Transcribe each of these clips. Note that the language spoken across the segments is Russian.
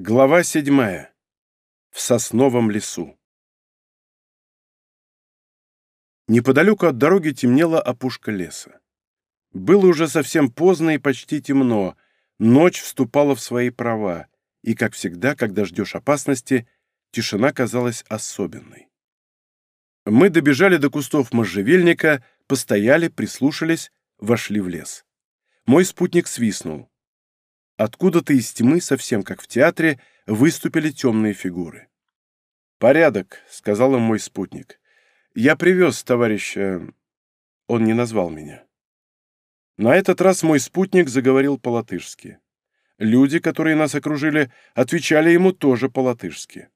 Глава седьмая. В сосновом лесу. Неподалеку от дороги темнела опушка леса. Было уже совсем поздно и почти темно, ночь вступала в свои права, и, как всегда, когда ждешь опасности, тишина казалась особенной. Мы добежали до кустов можжевельника, постояли, прислушались, вошли в лес. Мой спутник свистнул. Откуда-то из тьмы, совсем как в театре, выступили темные фигуры. «Порядок», — сказал им мой спутник. «Я привез товарища...» э, Он не назвал меня. На этот раз мой спутник заговорил по-латышски. Люди, которые нас окружили, отвечали ему тоже по-латышски.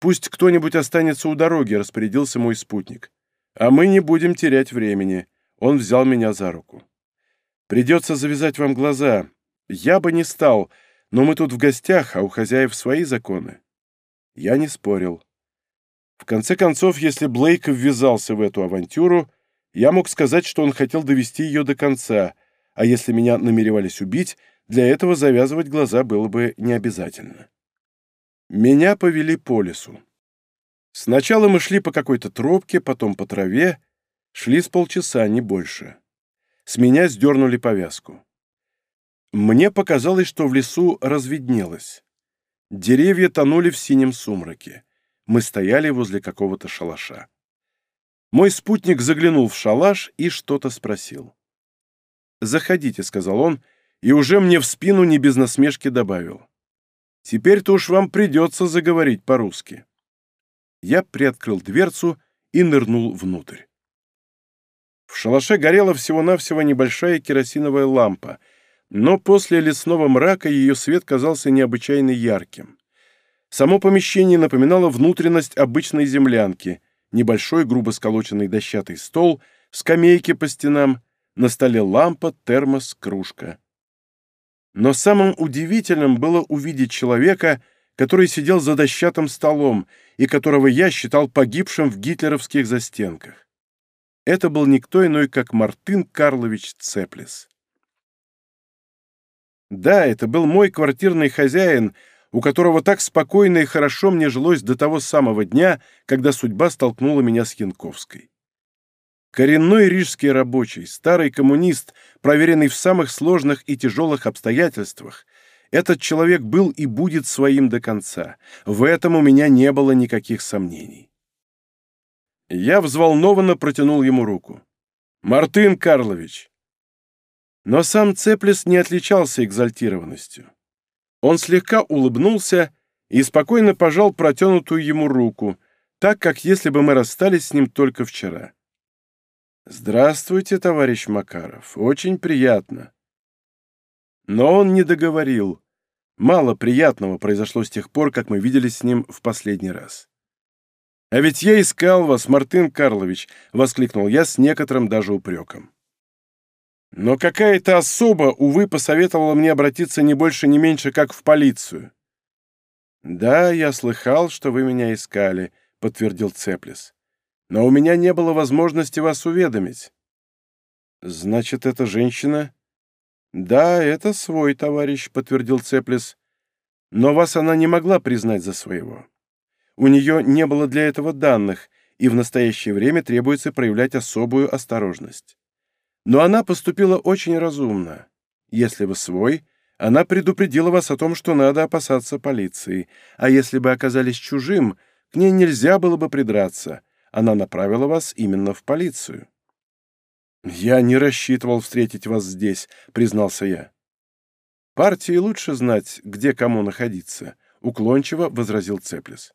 «Пусть кто-нибудь останется у дороги», — распорядился мой спутник. «А мы не будем терять времени». Он взял меня за руку. «Придется завязать вам глаза. Я бы не стал, но мы тут в гостях, а у хозяев свои законы. Я не спорил. В конце концов, если Блейк ввязался в эту авантюру, я мог сказать, что он хотел довести ее до конца, а если меня намеревались убить, для этого завязывать глаза было бы необязательно. Меня повели по лесу. Сначала мы шли по какой-то тропке, потом по траве, шли с полчаса, не больше. С меня сдернули повязку. Мне показалось, что в лесу разведнелось. Деревья тонули в синем сумраке. Мы стояли возле какого-то шалаша. Мой спутник заглянул в шалаш и что-то спросил. «Заходите», — сказал он, и уже мне в спину не без насмешки добавил. «Теперь-то уж вам придется заговорить по-русски». Я приоткрыл дверцу и нырнул внутрь. В шалаше горела всего-навсего небольшая керосиновая лампа — но после лесного мрака ее свет казался необычайно ярким. Само помещение напоминало внутренность обычной землянки, небольшой грубо сколоченный дощатый стол, скамейки по стенам, на столе лампа, термос, кружка. Но самым удивительным было увидеть человека, который сидел за дощатым столом и которого я считал погибшим в гитлеровских застенках. Это был никто иной, как Мартын Карлович Цеплис. Да, это был мой квартирный хозяин, у которого так спокойно и хорошо мне жилось до того самого дня, когда судьба столкнула меня с Янковской. Коренной рижский рабочий, старый коммунист, проверенный в самых сложных и тяжелых обстоятельствах, этот человек был и будет своим до конца. В этом у меня не было никаких сомнений. Я взволнованно протянул ему руку. «Мартын Карлович, но сам Цеплис не отличался экзальтированностью. Он слегка улыбнулся и спокойно пожал протянутую ему руку, так как если бы мы расстались с ним только вчера. «Здравствуйте, товарищ Макаров. Очень приятно». Но он не договорил. Мало приятного произошло с тех пор, как мы виделись с ним в последний раз. «А ведь я искал вас, Мартын Карлович!» — воскликнул я с некоторым даже упреком. Но какая-то особа, увы, посоветовала мне обратиться не больше, не меньше, как в полицию. «Да, я слыхал, что вы меня искали», — подтвердил Цеплис. «Но у меня не было возможности вас уведомить». «Значит, эта женщина?» «Да, это свой товарищ», — подтвердил Цеплис. «Но вас она не могла признать за своего. У нее не было для этого данных, и в настоящее время требуется проявлять особую осторожность». Но она поступила очень разумно. Если бы свой, она предупредила вас о том, что надо опасаться полиции, а если бы оказались чужим, к ней нельзя было бы придраться. Она направила вас именно в полицию. «Я не рассчитывал встретить вас здесь», — признался я. «Партии лучше знать, где кому находиться», — уклончиво возразил Цеплес.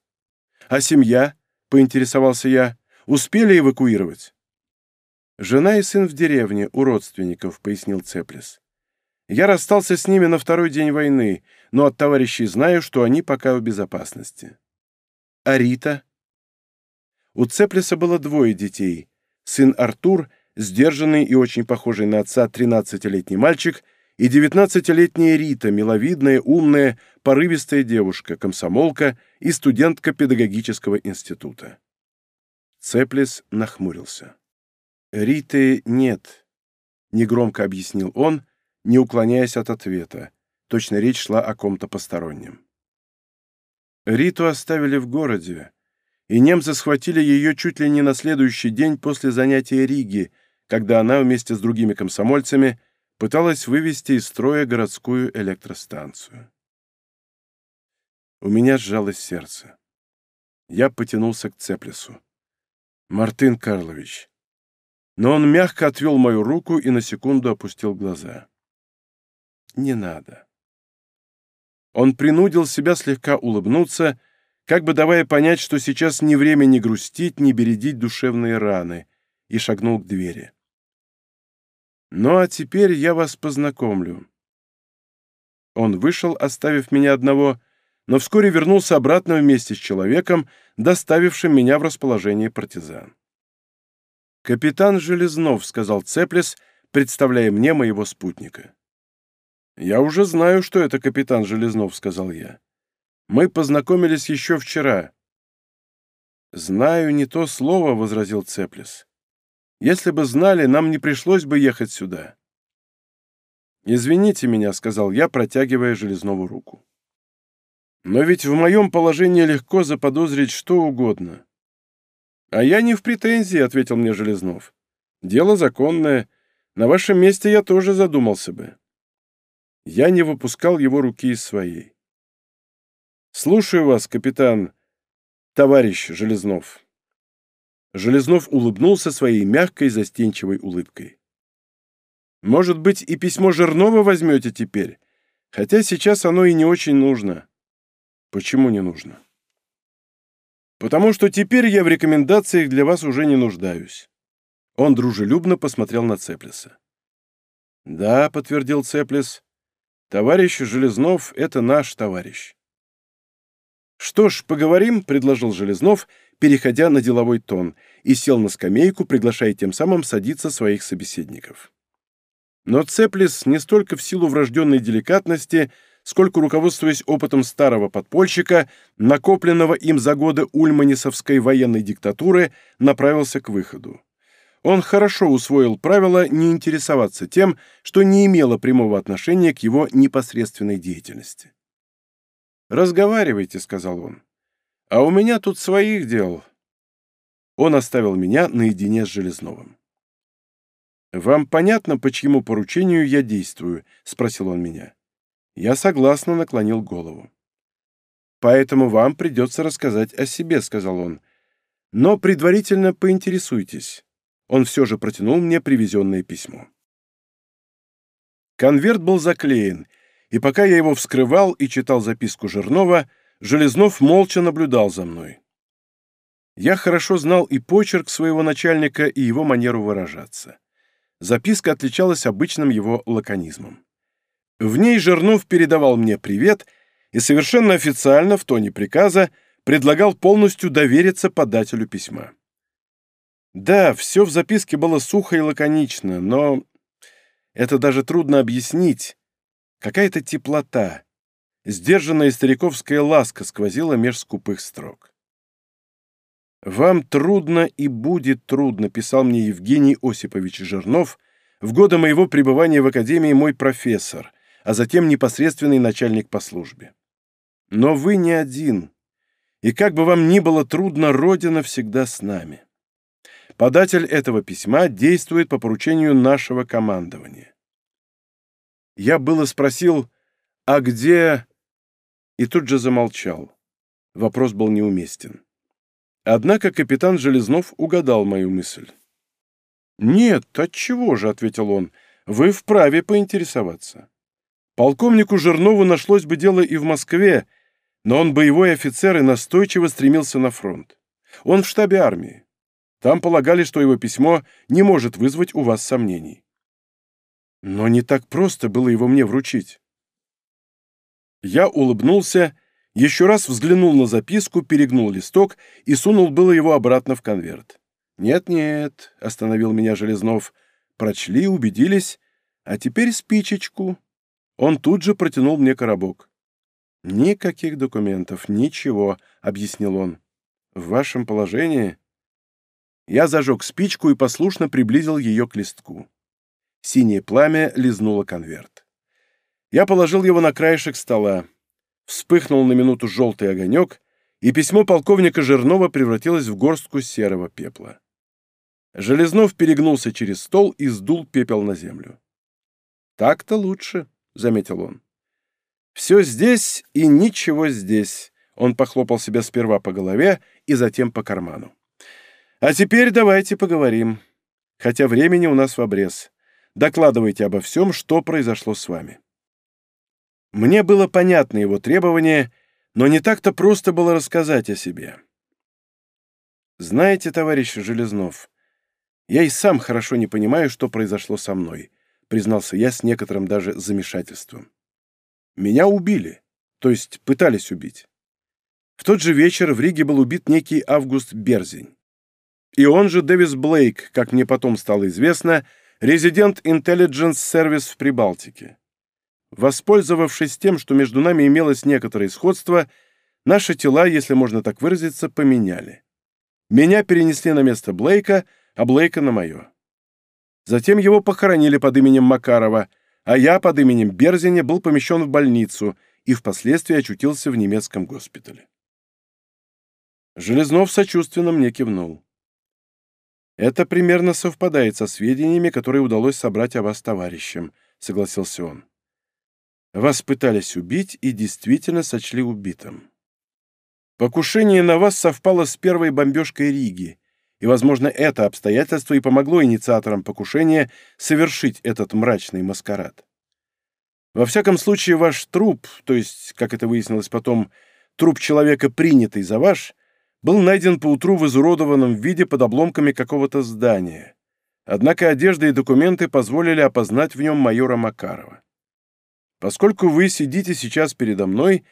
«А семья?» — поинтересовался я. «Успели эвакуировать?» «Жена и сын в деревне, у родственников», — пояснил Цеплес. «Я расстался с ними на второй день войны, но от товарищей знаю, что они пока в безопасности». «А Рита?» У Цеплеса было двое детей. Сын Артур, сдержанный и очень похожий на отца 13-летний мальчик, и 19-летняя Рита, миловидная, умная, порывистая девушка, комсомолка и студентка педагогического института. Цеплес нахмурился. «Риты нет», — негромко объяснил он, не уклоняясь от ответа. Точно речь шла о ком-то постороннем. Риту оставили в городе, и немцы схватили ее чуть ли не на следующий день после занятия Риги, когда она вместе с другими комсомольцами пыталась вывести из строя городскую электростанцию. У меня сжалось сердце. Я потянулся к Цеплесу. «Мартын Карлович, но он мягко отвел мою руку и на секунду опустил глаза. «Не надо». Он принудил себя слегка улыбнуться, как бы давая понять, что сейчас не время ни грустить, ни бередить душевные раны, и шагнул к двери. «Ну а теперь я вас познакомлю». Он вышел, оставив меня одного, но вскоре вернулся обратно вместе с человеком, доставившим меня в расположение партизан. «Капитан Железнов», — сказал Цеплес, представляя мне моего спутника. «Я уже знаю, что это капитан Железнов», — сказал я. «Мы познакомились еще вчера». «Знаю не то слово», — возразил Цеплес. «Если бы знали, нам не пришлось бы ехать сюда». «Извините меня», — сказал я, протягивая Железнову руку. «Но ведь в моем положении легко заподозрить что угодно. «А я не в претензии», — ответил мне Железнов. «Дело законное. На вашем месте я тоже задумался бы». Я не выпускал его руки из своей. «Слушаю вас, капитан, товарищ Железнов». Железнов улыбнулся своей мягкой, застенчивой улыбкой. «Может быть, и письмо Жирнова возьмете теперь? Хотя сейчас оно и не очень нужно». «Почему не нужно?» потому что теперь я в рекомендациях для вас уже не нуждаюсь». Он дружелюбно посмотрел на Цеплиса. «Да», — подтвердил Цеплис, — «товарищ Железнов — это наш товарищ». «Что ж, поговорим», — предложил Железнов, переходя на деловой тон, и сел на скамейку, приглашая тем самым садиться своих собеседников. Но Цеплис не столько в силу врожденной деликатности — сколько руководствуясь опытом старого подпольщика, накопленного им за годы ульманисовской военной диктатуры, направился к выходу. Он хорошо усвоил правило не интересоваться тем, что не имело прямого отношения к его непосредственной деятельности. «Разговаривайте», — сказал он. «А у меня тут своих дел». Он оставил меня наедине с Железновым. «Вам понятно, по чьему поручению я действую?» — спросил он меня. Я согласно наклонил голову. «Поэтому вам придется рассказать о себе», — сказал он. «Но предварительно поинтересуйтесь». Он все же протянул мне привезенное письмо. Конверт был заклеен, и пока я его вскрывал и читал записку Жирнова, Железнов молча наблюдал за мной. Я хорошо знал и почерк своего начальника, и его манеру выражаться. Записка отличалась обычным его лаконизмом. В ней Жернов передавал мне привет и совершенно официально, в тоне приказа, предлагал полностью довериться подателю письма. Да, все в записке было сухо и лаконично, но это даже трудно объяснить. Какая-то теплота, сдержанная стариковская ласка сквозила меж скупых строк. «Вам трудно и будет трудно», — писал мне Евгений Осипович Жернов, в годы моего пребывания в Академии мой профессор — а затем непосредственный начальник по службе. Но вы не один, и как бы вам ни было трудно, Родина всегда с нами. Податель этого письма действует по поручению нашего командования. Я было спросил, а где... И тут же замолчал. Вопрос был неуместен. Однако капитан Железнов угадал мою мысль. «Нет, отчего же», — ответил он, — «вы вправе поинтересоваться. Полковнику Жирнову нашлось бы дело и в Москве, но он боевой офицер и настойчиво стремился на фронт. Он в штабе армии. Там полагали, что его письмо не может вызвать у вас сомнений. Но не так просто было его мне вручить. Я улыбнулся, еще раз взглянул на записку, перегнул листок и сунул было его обратно в конверт. «Нет-нет», — остановил меня Железнов, — «прочли, убедились, а теперь спичечку». Он тут же протянул мне коробок. «Никаких документов, ничего», — объяснил он. «В вашем положении...» Я зажег спичку и послушно приблизил ее к листку. Синее пламя лизнуло конверт. Я положил его на краешек стола. Вспыхнул на минуту желтый огонек, и письмо полковника Жирнова превратилось в горстку серого пепла. Железнов перегнулся через стол и сдул пепел на землю. «Так-то лучше», — заметил он. «Все здесь и ничего здесь», — он похлопал себя сперва по голове и затем по карману. «А теперь давайте поговорим. Хотя времени у нас в обрез. Докладывайте обо всем, что произошло с вами». Мне было понятно его требование, но не так-то просто было рассказать о себе. «Знаете, товарищ Железнов, я и сам хорошо не понимаю, что произошло со мной», признался я с некоторым даже замешательством. «Меня убили, то есть пытались убить. В тот же вечер в Риге был убит некий Август Берзень. И он же Дэвис Блейк, как мне потом стало известно, резидент Intelligence Service в Прибалтике. Воспользовавшись тем, что между нами имелось некоторое сходство, наши тела, если можно так выразиться, поменяли. Меня перенесли на место Блейка, а Блейка на мое. Затем его похоронили под именем Макарова, а я под именем Берзине был помещен в больницу и впоследствии очутился в немецком госпитале. Железнов сочувственно мне кивнул. «Это примерно совпадает со сведениями, которые удалось собрать о вас товарищем, — согласился он. «Вас пытались убить и действительно сочли убитым. Покушение на вас совпало с первой бомбежкой Риги, и, возможно, это обстоятельство и помогло инициаторам покушения совершить этот мрачный маскарад. Во всяком случае, ваш труп, то есть, как это выяснилось потом, труп человека, принятый за ваш, был найден поутру в изуродованном виде под обломками какого-то здания. Однако одежда и документы позволили опознать в нем майора Макарова. Поскольку вы сидите сейчас передо мной,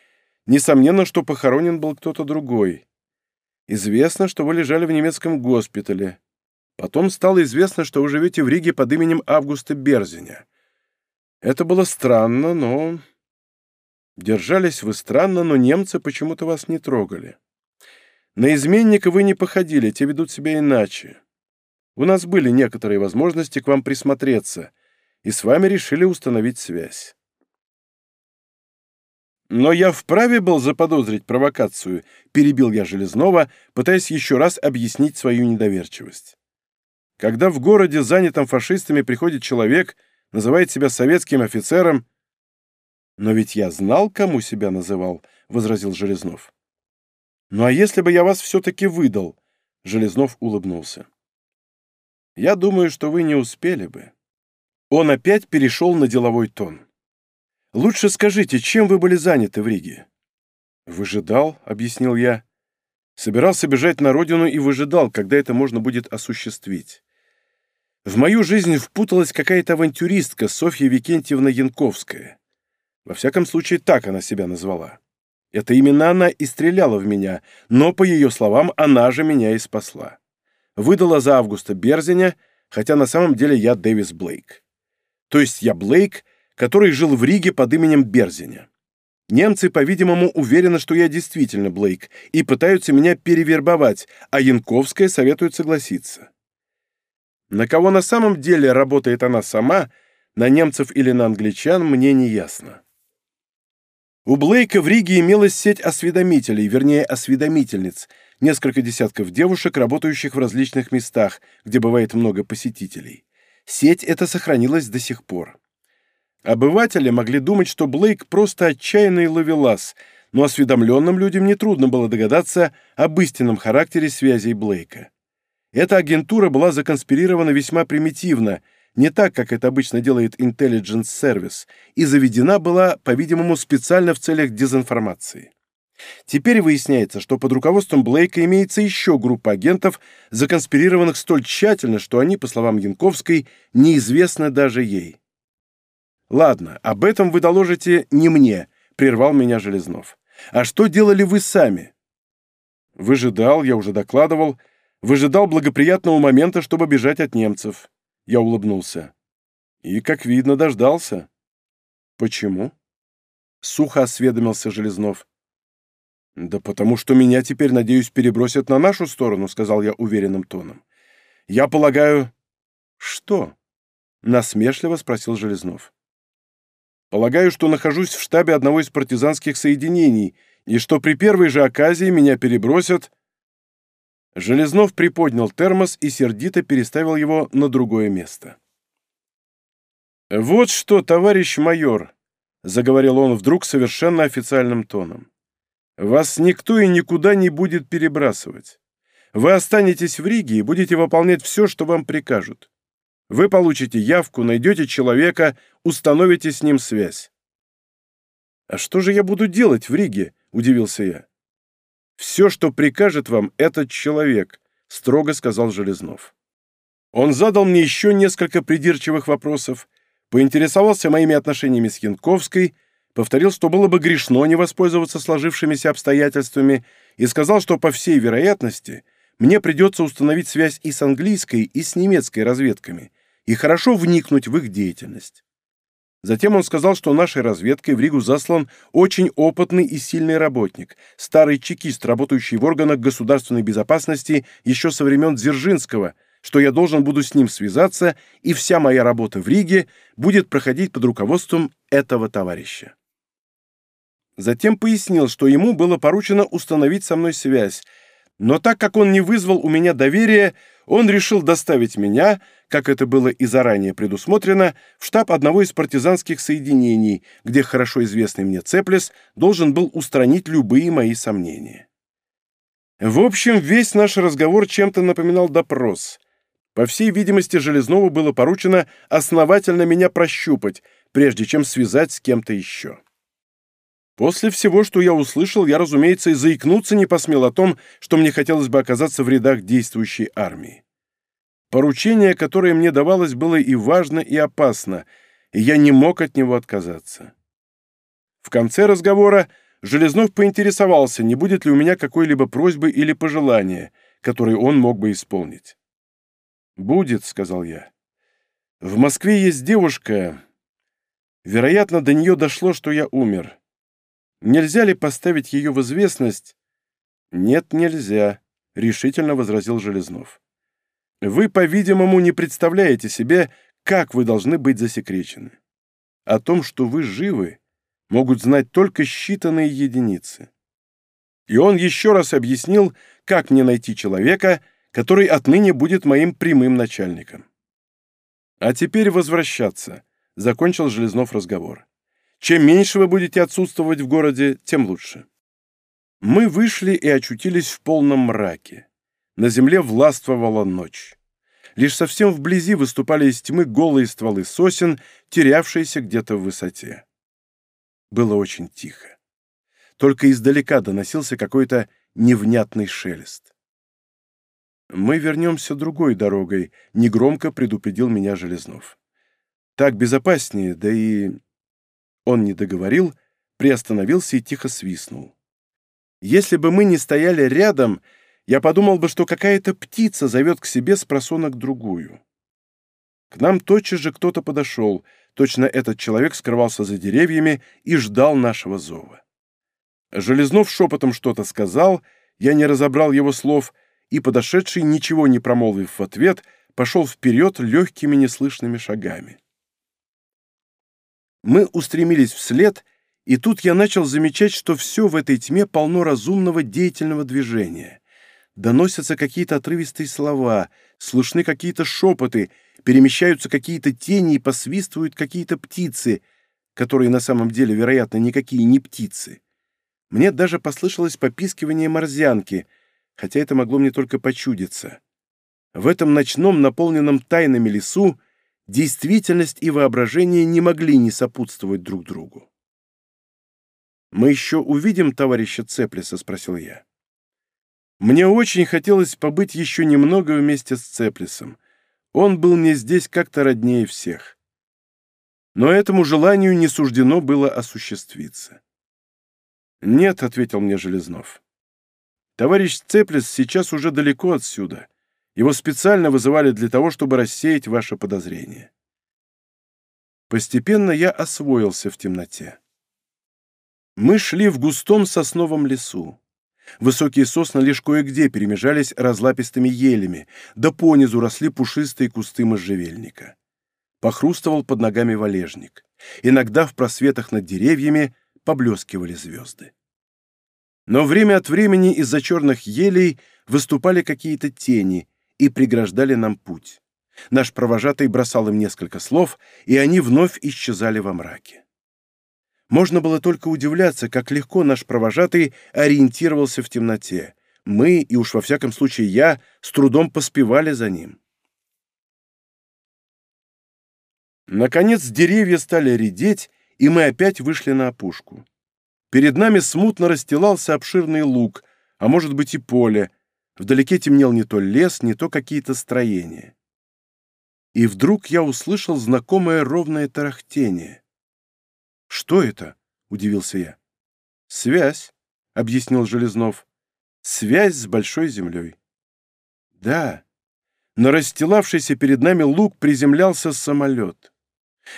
несомненно, что похоронен был кто-то другой — Известно, что вы лежали в немецком госпитале. Потом стало известно, что вы живете в Риге под именем Августа Берзиня. Это было странно, но... Держались вы странно, но немцы почему-то вас не трогали. На изменника вы не походили, те ведут себя иначе. У нас были некоторые возможности к вам присмотреться, и с вами решили установить связь. «Но я вправе был заподозрить провокацию», — перебил я Железнова, пытаясь еще раз объяснить свою недоверчивость. «Когда в городе, занятом фашистами, приходит человек, называет себя советским офицером...» «Но ведь я знал, кому себя называл», — возразил Железнов. «Ну а если бы я вас все-таки выдал?» — Железнов улыбнулся. «Я думаю, что вы не успели бы». Он опять перешел на деловой тон. «Лучше скажите, чем вы были заняты в Риге?» «Выжидал», — объяснил я. «Собирался бежать на родину и выжидал, когда это можно будет осуществить. В мою жизнь впуталась какая-то авантюристка Софья Викентьевна Янковская. Во всяком случае, так она себя назвала. Это именно она и стреляла в меня, но, по ее словам, она же меня и спасла. Выдала за Августа Берзиня, хотя на самом деле я Дэвис Блейк. То есть я Блейк — который жил в Риге под именем Берзиня. Немцы, по-видимому, уверены, что я действительно Блейк, и пытаются меня перевербовать, а Янковская советует согласиться. На кого на самом деле работает она сама, на немцев или на англичан, мне не ясно. У Блейка в Риге имелась сеть осведомителей, вернее, осведомительниц, несколько десятков девушек, работающих в различных местах, где бывает много посетителей. Сеть эта сохранилась до сих пор. Обыватели могли думать, что Блейк просто отчаянный ловелас, но осведомленным людям нетрудно было догадаться об истинном характере связей Блейка. Эта агентура была законспирирована весьма примитивно, не так, как это обычно делает Intelligence Service, и заведена была, по-видимому, специально в целях дезинформации. Теперь выясняется, что под руководством Блейка имеется еще группа агентов, законспирированных столь тщательно, что они, по словам Янковской, неизвестны даже ей. «Ладно, об этом вы доложите не мне», — прервал меня Железнов. «А что делали вы сами?» «Выжидал, я уже докладывал. Выжидал благоприятного момента, чтобы бежать от немцев». Я улыбнулся. «И, как видно, дождался». «Почему?» — сухо осведомился Железнов. «Да потому что меня теперь, надеюсь, перебросят на нашу сторону», — сказал я уверенным тоном. «Я полагаю...» «Что?» — насмешливо спросил Железнов. Полагаю, что нахожусь в штабе одного из партизанских соединений, и что при первой же оказии меня перебросят...» Железнов приподнял термос и сердито переставил его на другое место. «Вот что, товарищ майор», — заговорил он вдруг совершенно официальным тоном, — «вас никто и никуда не будет перебрасывать. Вы останетесь в Риге и будете выполнять все, что вам прикажут. Вы получите явку, найдете человека, установите с ним связь. «А что же я буду делать в Риге?» – удивился я. «Все, что прикажет вам этот человек», – строго сказал Железнов. Он задал мне еще несколько придирчивых вопросов, поинтересовался моими отношениями с Янковской, повторил, что было бы грешно не воспользоваться сложившимися обстоятельствами и сказал, что, по всей вероятности, мне придется установить связь и с английской, и с немецкой разведками, и хорошо вникнуть в их деятельность. Затем он сказал, что нашей разведкой в Ригу заслан очень опытный и сильный работник, старый чекист, работающий в органах государственной безопасности еще со времен Дзержинского, что я должен буду с ним связаться, и вся моя работа в Риге будет проходить под руководством этого товарища. Затем пояснил, что ему было поручено установить со мной связь, но так как он не вызвал у меня доверия, он решил доставить меня, как это было и заранее предусмотрено, в штаб одного из партизанских соединений, где хорошо известный мне Цеплес должен был устранить любые мои сомнения. В общем, весь наш разговор чем-то напоминал допрос. По всей видимости, Железнову было поручено основательно меня прощупать, прежде чем связать с кем-то еще. После всего, что я услышал, я, разумеется, и заикнуться не посмел о том, что мне хотелось бы оказаться в рядах действующей армии. Поручение, которое мне давалось, было и важно, и опасно, и я не мог от него отказаться. В конце разговора Железнов поинтересовался, не будет ли у меня какой-либо просьбы или пожелания, которые он мог бы исполнить. «Будет», — сказал я. «В Москве есть девушка. Вероятно, до нее дошло, что я умер». Нельзя ли поставить ее в известность? Нет, нельзя, решительно возразил Железнов. Вы, по-видимому, не представляете себе, как вы должны быть засекречены. О том, что вы живы, могут знать только считанные единицы. И он еще раз объяснил, как мне найти человека, который отныне будет моим прямым начальником. А теперь возвращаться, закончил Железнов разговор. Чем меньше вы будете отсутствовать в городе, тем лучше. Мы вышли и очутились в полном мраке. На земле властвовала ночь. Лишь совсем вблизи выступали из тьмы голые стволы сосен, терявшиеся где-то в высоте. Было очень тихо. Только издалека доносился какой-то невнятный шелест. «Мы вернемся другой дорогой», — негромко предупредил меня Железнов. «Так безопаснее, да и он не договорил, приостановился и тихо свистнул. Если бы мы не стояли рядом, я подумал бы, что какая-то птица зовет к себе с просонок другую. К нам тотчас же кто-то подошел, точно этот человек скрывался за деревьями и ждал нашего зова. Железнов шепотом что-то сказал, я не разобрал его слов, и подошедший, ничего не промолвив в ответ, пошел вперед легкими неслышными шагами. Мы устремились вслед, и тут я начал замечать, что все в этой тьме полно разумного деятельного движения. Доносятся какие-то отрывистые слова, слышны какие-то шепоты, перемещаются какие-то тени и посвистывают какие-то птицы, которые на самом деле, вероятно, никакие не птицы. Мне даже послышалось попискивание морзянки, хотя это могло мне только почудиться. В этом ночном, наполненном тайнами лесу действительность и воображение не могли не сопутствовать друг другу. «Мы еще увидим товарища Цеплиса?» — спросил я. Мне очень хотелось побыть еще немного вместе с Цеплисом. Он был мне здесь как-то роднее всех. Но этому желанию не суждено было осуществиться. «Нет», — ответил мне Железнов. «Товарищ Цеплис сейчас уже далеко отсюда. Его специально вызывали для того, чтобы рассеять ваше подозрение. Постепенно я освоился в темноте. Мы шли в густом сосновом лесу. Высокие сосны лишь кое-где перемежались разлапистыми елями, да понизу росли пушистые кусты можжевельника. Похрустывал под ногами валежник. Иногда в просветах над деревьями поблескивали звезды. Но время от времени из-за черных елей выступали какие-то тени, и преграждали нам путь. Наш провожатый бросал им несколько слов, и они вновь исчезали во мраке. Можно было только удивляться, как легко наш провожатый ориентировался в темноте. Мы, и уж во всяком случае я, с трудом поспевали за ним. Наконец деревья стали редеть, и мы опять вышли на опушку. Перед нами смутно расстилался обширный луг, а может быть и поле — Вдалеке темнел не то лес, не то какие-то строения. И вдруг я услышал знакомое ровное тарахтение. «Что это?» — удивился я. «Связь», — объяснил Железнов. «Связь с Большой землей». «Да», на расстилавшийся перед нами луг приземлялся самолет.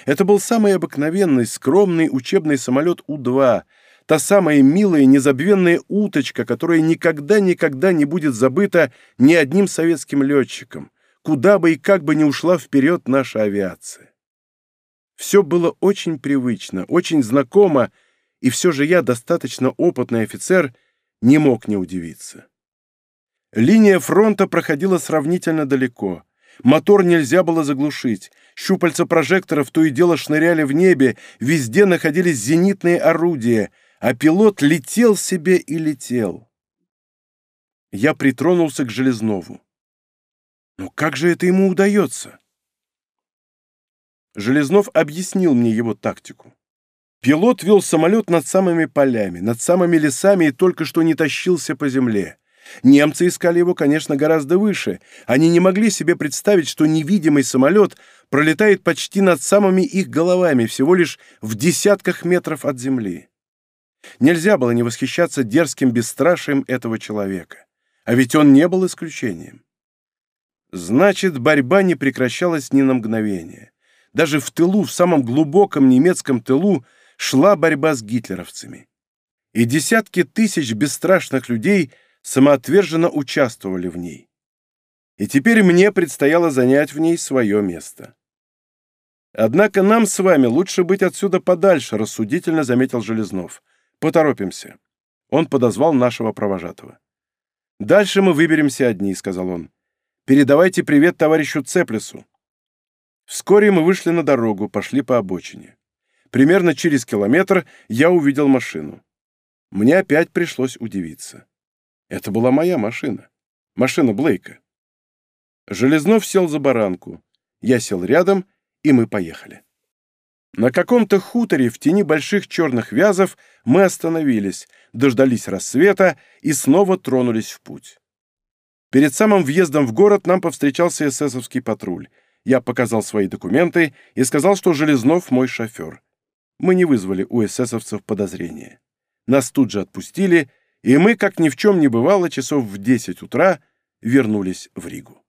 Это был самый обыкновенный, скромный учебный самолет У-2 Та самая милая незабвенная уточка, которая никогда-никогда не будет забыта ни одним советским летчиком, куда бы и как бы не ушла вперед наша авиация. Все было очень привычно, очень знакомо, и все же я, достаточно опытный офицер, не мог не удивиться. Линия фронта проходила сравнительно далеко. Мотор нельзя было заглушить. Щупальца прожекторов то и дело шныряли в небе, везде находились зенитные орудия — а пилот летел себе и летел. Я притронулся к Железнову. Но как же это ему удается? Железнов объяснил мне его тактику. Пилот вел самолет над самыми полями, над самыми лесами и только что не тащился по земле. Немцы искали его, конечно, гораздо выше. Они не могли себе представить, что невидимый самолет пролетает почти над самыми их головами, всего лишь в десятках метров от земли. Нельзя было не восхищаться дерзким бесстрашием этого человека. А ведь он не был исключением. Значит, борьба не прекращалась ни на мгновение. Даже в тылу, в самом глубоком немецком тылу, шла борьба с гитлеровцами. И десятки тысяч бесстрашных людей самоотверженно участвовали в ней. И теперь мне предстояло занять в ней свое место. «Однако нам с вами лучше быть отсюда подальше», — рассудительно заметил Железнов. Поторопимся». Он подозвал нашего провожатого. «Дальше мы выберемся одни», — сказал он. «Передавайте привет товарищу Цеплесу». Вскоре мы вышли на дорогу, пошли по обочине. Примерно через километр я увидел машину. Мне опять пришлось удивиться. Это была моя машина. Машина Блейка. Железнов сел за баранку. Я сел рядом, и мы поехали. На каком-то хуторе в тени больших черных вязов мы остановились, дождались рассвета и снова тронулись в путь. Перед самым въездом в город нам повстречался эсэсовский патруль. Я показал свои документы и сказал, что Железнов мой шофер. Мы не вызвали у эсэсовцев подозрения. Нас тут же отпустили, и мы, как ни в чем не бывало, часов в 10 утра вернулись в Ригу.